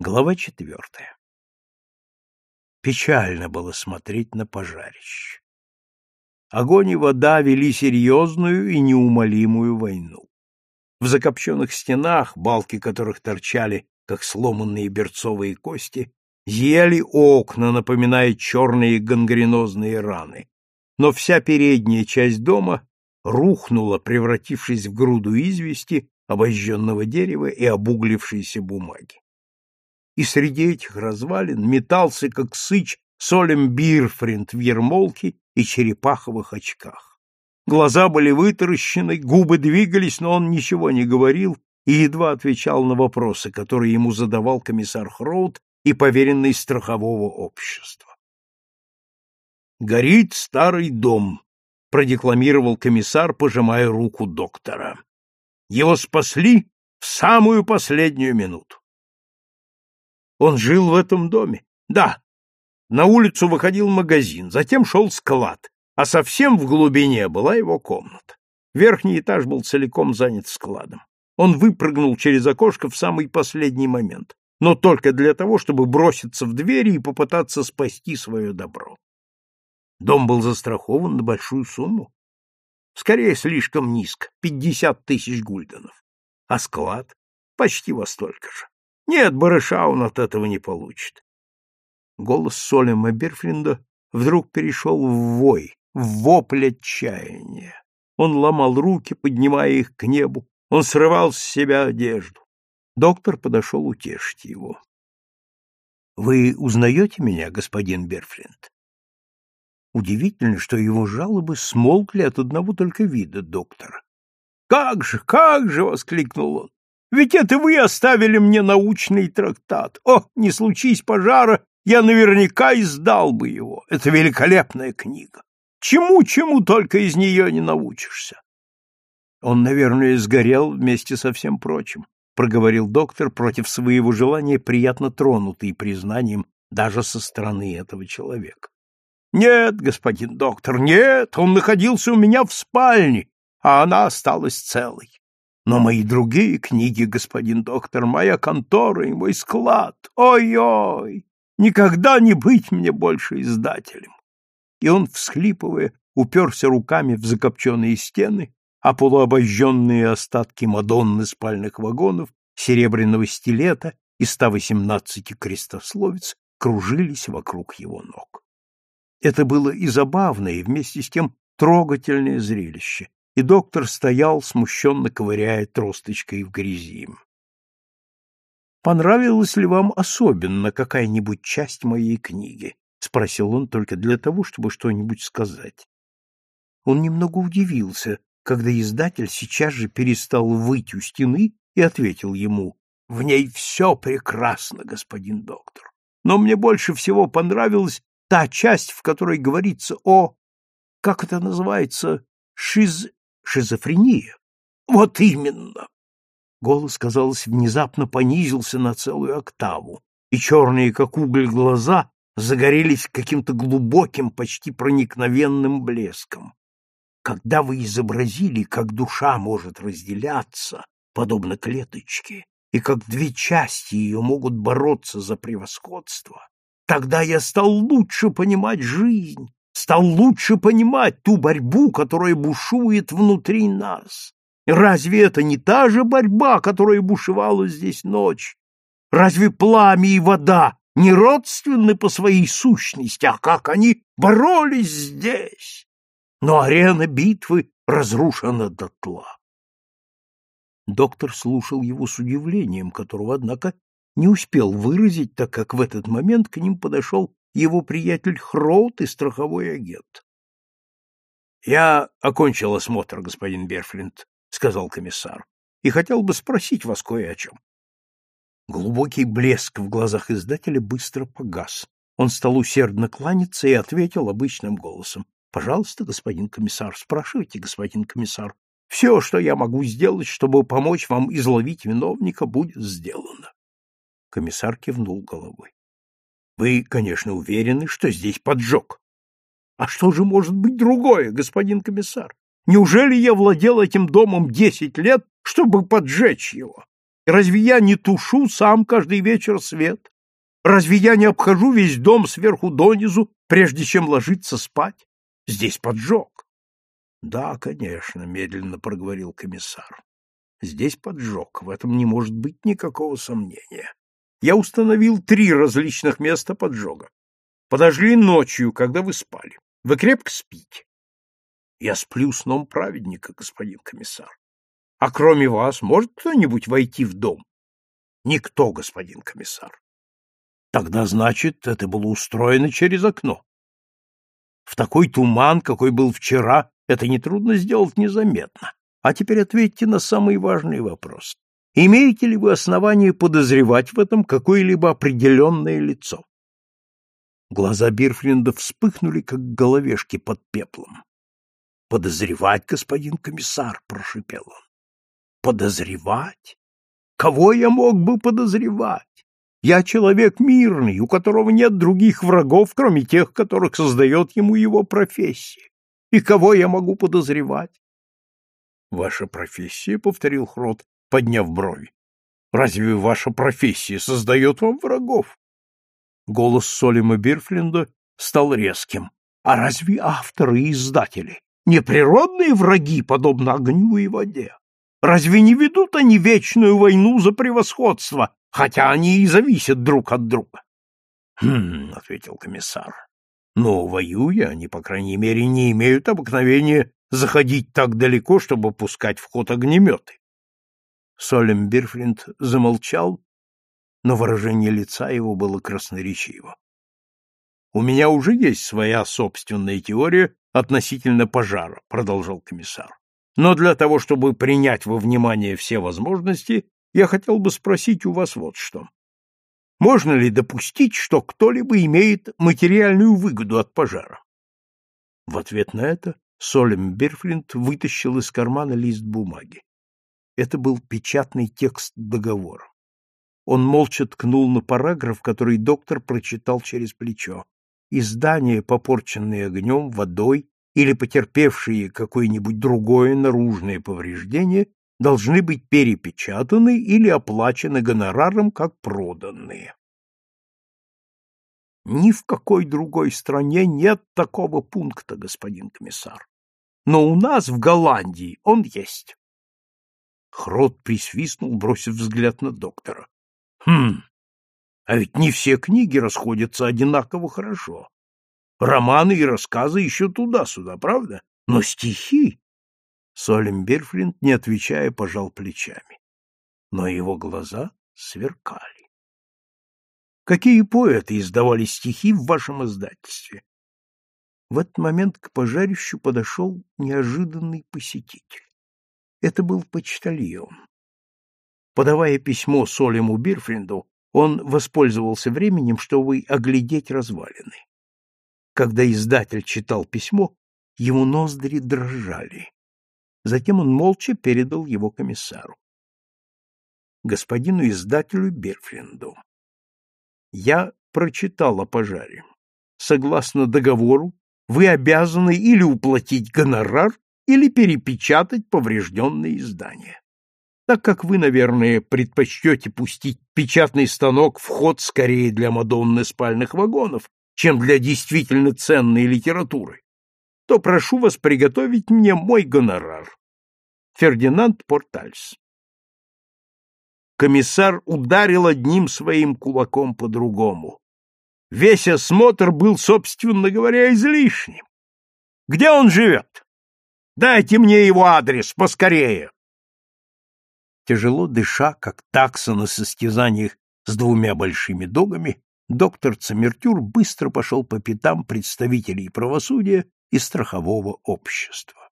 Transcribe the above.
Глава четвертая. Печально было смотреть на пожарище. Огонь и вода вели серьезную и неумолимую войну. В закопченных стенах, балки которых торчали, как сломанные берцовые кости, зияли окна, напоминая черные гангренозные раны. Но вся передняя часть дома рухнула, превратившись в груду извести, обожженного дерева и обуглившейся бумаги и среди этих развалин метался, как сыч, Солем Бирфринд в ермолке и черепаховых очках. Глаза были вытаращены, губы двигались, но он ничего не говорил и едва отвечал на вопросы, которые ему задавал комиссар Хроуд и поверенный страхового общества. «Горит старый дом», — продекламировал комиссар, пожимая руку доктора. «Его спасли в самую последнюю минуту. Он жил в этом доме? Да. На улицу выходил магазин, затем шел склад, а совсем в глубине была его комната. Верхний этаж был целиком занят складом. Он выпрыгнул через окошко в самый последний момент, но только для того, чтобы броситься в двери и попытаться спасти свое добро. Дом был застрахован на большую сумму. Скорее, слишком низко — пятьдесят тысяч гульденов. А склад — почти во столько же. Нет, барыша он от этого не получит. Голос Солема Бирфринда вдруг перешел в вой, в вопль отчаяния. Он ломал руки, поднимая их к небу. Он срывал с себя одежду. Доктор подошел утешить его. — Вы узнаете меня, господин Берфринд? Удивительно, что его жалобы смолкли от одного только вида доктора. — Как же, как же! — воскликнул он. Ведь это вы оставили мне научный трактат. О, не случись пожара, я наверняка издал бы его. Это великолепная книга. Чему-чему только из нее не научишься. Он, наверное, сгорел вместе со всем прочим, проговорил доктор против своего желания, приятно тронутый признанием даже со стороны этого человека. Нет, господин доктор, нет, он находился у меня в спальне, а она осталась целой. Но мои другие книги, господин доктор, моя контора и мой склад, ой-ой, никогда не быть мне больше издателем. И он, всхлипывая, уперся руками в закопченные стены, а полуобожженные остатки Мадонны спальных вагонов, серебряного стилета и 118 крестословиц кружились вокруг его ног. Это было и забавное, и вместе с тем трогательное зрелище, и доктор стоял, смущенно ковыряя тросточкой в грязи. «Понравилась ли вам особенно какая-нибудь часть моей книги?» — спросил он только для того, чтобы что-нибудь сказать. Он немного удивился, когда издатель сейчас же перестал выть у стены и ответил ему, «В ней все прекрасно, господин доктор, но мне больше всего понравилась та часть, в которой говорится о... как это называется? Шиз шизофрения. Вот именно. Голос, казалось, внезапно понизился на целую октаву, и черные, как уголь, глаза загорелись каким-то глубоким, почти проникновенным блеском. Когда вы изобразили, как душа может разделяться, подобно клеточке, и как две части ее могут бороться за превосходство, тогда я стал лучше понимать жизнь стал лучше понимать ту борьбу, которая бушует внутри нас. Разве это не та же борьба, которая бушевала здесь ночь? Разве пламя и вода не родственны по своей сущности, а как они боролись здесь? Но арена битвы разрушена дотла. Доктор слушал его с удивлением, которого, однако, не успел выразить, так как в этот момент к ним подошел его приятель Хроут и страховой агент. — Я окончил осмотр, господин Берфлинт, — сказал комиссар, — и хотел бы спросить вас кое о чем. Глубокий блеск в глазах издателя быстро погас. Он стал усердно кланяться и ответил обычным голосом. — Пожалуйста, господин комиссар, спрашивайте, господин комиссар. Все, что я могу сделать, чтобы помочь вам изловить виновника, будет сделано. Комиссар кивнул головой. Вы, конечно, уверены, что здесь поджог. А что же может быть другое, господин комиссар? Неужели я владел этим домом десять лет, чтобы поджечь его? Разве я не тушу сам каждый вечер свет? Разве я не обхожу весь дом сверху донизу, прежде чем ложиться спать? Здесь поджог. — Да, конечно, — медленно проговорил комиссар. — Здесь поджог, в этом не может быть никакого сомнения. Я установил три различных места поджога. Подожгли ночью, когда вы спали. Вы крепко спите. Я сплю сном праведника, господин комиссар. А кроме вас, может кто-нибудь войти в дом? Никто, господин комиссар. Тогда, значит, это было устроено через окно. В такой туман, какой был вчера, это нетрудно сделать незаметно. А теперь ответьте на самый важный вопрос. Имеете ли вы основание подозревать в этом какое-либо определенное лицо? Глаза Бирфлинда вспыхнули, как головешки под пеплом. — Подозревать, господин комиссар, — прошипел он. Подозревать? Кого я мог бы подозревать? Я человек мирный, у которого нет других врагов, кроме тех, которых создает ему его профессия. И кого я могу подозревать? — Ваша профессия, — повторил Хрот, подняв брови. — Разве ваша профессия создает вам врагов? Голос Солима Бирфлинда стал резким. — А разве авторы и издатели не природные враги, подобно огню и воде? Разве не ведут они вечную войну за превосходство, хотя они и зависят друг от друга? — Хм, — ответил комиссар. — Но, воюя, они, по крайней мере, не имеют обыкновения заходить так далеко, чтобы пускать в ход огнеметы. Солем Бирфлинт замолчал, но выражение лица его было красноречиво. — У меня уже есть своя собственная теория относительно пожара, — продолжал комиссар. Но для того, чтобы принять во внимание все возможности, я хотел бы спросить у вас вот что. Можно ли допустить, что кто-либо имеет материальную выгоду от пожара? В ответ на это Солем Бирфлинт вытащил из кармана лист бумаги. Это был печатный текст договора. Он молча ткнул на параграф, который доктор прочитал через плечо. Издания, попорченные огнем, водой или потерпевшие какое-нибудь другое наружное повреждение, должны быть перепечатаны или оплачены гонораром как проданные. Ни в какой другой стране нет такого пункта, господин комиссар. Но у нас в Голландии он есть. Хрот присвистнул, бросив взгляд на доктора. Хм, а ведь не все книги расходятся одинаково хорошо. Романы и рассказы еще туда-сюда, правда? Но стихи... Солем Бирфлинт, не отвечая, пожал плечами. Но его глаза сверкали. Какие поэты издавали стихи в вашем издательстве? В этот момент к пожарищу подошел неожиданный посетитель. Это был почтальон. Подавая письмо Солему Бирфринду, он воспользовался временем, чтобы оглядеть развалины. Когда издатель читал письмо, его ноздри дрожали. Затем он молча передал его комиссару. Господину издателю Берфлинду. Я прочитал о пожаре. Согласно договору, вы обязаны или уплатить гонорар, или перепечатать поврежденное издание. Так как вы, наверное, предпочтете пустить печатный станок в ход скорее для Мадонны спальных вагонов, чем для действительно ценной литературы, то прошу вас приготовить мне мой гонорар. Фердинанд Портальс. Комиссар ударил одним своим кулаком по другому. Весь осмотр был, собственно говоря, излишним. Где он живет? Дайте мне его адрес, поскорее. Тяжело дыша, как такса на состязаниях с двумя большими догами, доктор Цемертюр быстро пошел по пятам представителей правосудия и страхового общества.